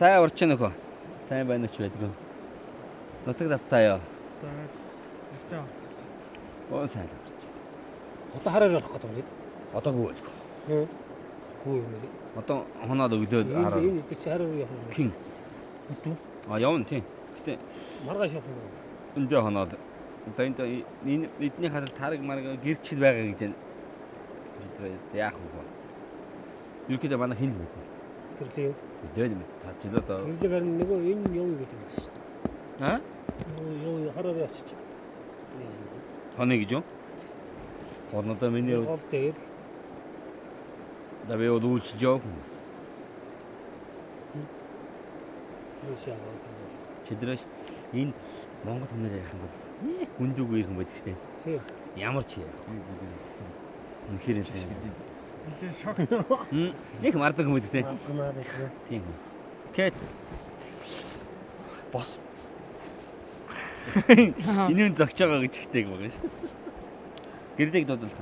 Сайн урч нөхөө. Сайн байна уу ч байдгүй. Нутаг давтаа ёо. За. Оо сайн. Одоо хараар явах гэдэг юм. Одоогүй байлгүй. Хөө. Гүү юм. Одоо хоноод өглөөд Энэ хараа. энэ идэх чи хараар явах юм. Хин. Үтүү. А явна тийм. Гэтэ Маргааш явах юм. эндээ хоноод. Одоо энд энэ эдний хадал тараг марга гэрчил байгаа гэж байна. Яах вэ? Юукэдэ манай хин бэ? Гэрлээ. Дээд мэд та жил одоо. Гэрлээ харин нөгөө энэ явъя гэдэг юм шүү дээ. Аа? Нөгөө явъя хараар явчих. Хоны гэж юу? Орнодоо миний хувьд Гол дээр да би бол үйлчилж явах юм. тийш яваа. Чидрэж энэ Монгол хоноор ярих юм бол нэг гүндүүгүй ирэх юм байдаг штеп. Тийм. Ямар ч яа. Үнэхээр сайн. Ингээ шок. Хм, Нэг марзаг юм байдаг те. Тийм. Кэт. Бос. Нь зогч байгаа гэж ихтэй байгаа ш. Гэрлийг дуудлах.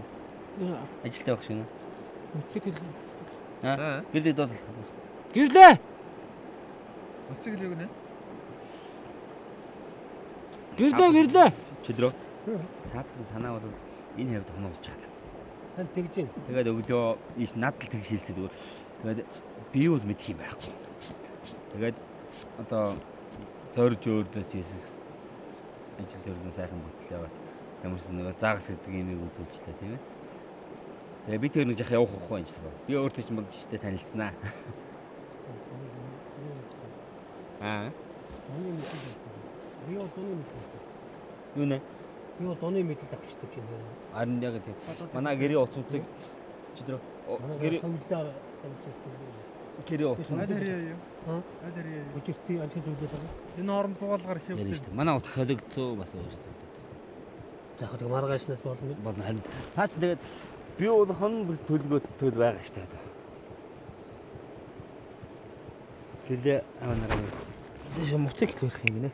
Яа. Ажилтаа байх шин. Үтлэг гэлээ. Аа. Гэрлийг дуудлах. Гэрлээ. Уцэг л юу гэнэ? Гэрлээ гэрлээ. Чидрөө. Цаатсан санаа бол энэ хавьд хоноо болж байгаа. Танд тэгж юм. Тэгээд өглөө их надад тэгж хэлсэн зүгээр. Тэгээд би юу л мэдэх юм байхгүй. Тэгээд одоо зорж өөрлөж хийсэн ажил төрлийн сайхан бүтлээ бас ямар ч нэг заагс гэдэг имийг үзүүлжтэй тийм ээ. Тэгээ би тэр нэг жах явах واخгүй юм шиг. Би өөртөө ч болж штэ танилцнаа. Аа. Юу нэ? Би одоо оны мэдээ авчихдаг чинь. Харин яг тийм. Манай гэрийн утас үзэг чидрөө. Гэрийн хавлаар амжилтсан. гэрийн утас Аль харьяа юу? Аа? Аль харьяа юу? Өчирти ажил зүйлээ байгаа. Энэ орон зугаалгаар их ярина явдаг. штэ. Манай утас солигдсон бас өөртөө. За яг тэг маргаашнаас болно болно харин таач тэгээд би бол хон төлгөө төл байгаа штэ одоо. Гэлээ аванараа. Дэш моцикл барих юм гинэ.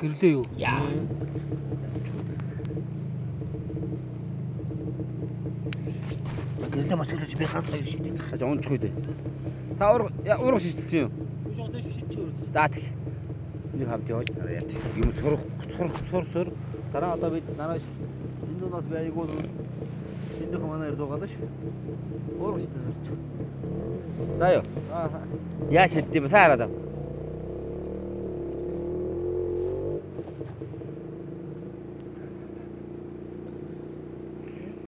Гэрлээ юу? Яа. Гэрлээ моцоглож би ганц хоёр шийдэж. Хаж унчих үү. Та ур урах шишдэлсэн юу? Би одоо шийдчихөө. За тэг. Нэг хамт явж араа яа. Юм сурах сур сур сур. Дараа одоо бид нараш энэ дунаас би айгуу энэ манай ирд байгаа ш. Урах шишдэл сурч. За ёо. Яа шийддэм сайн хараад.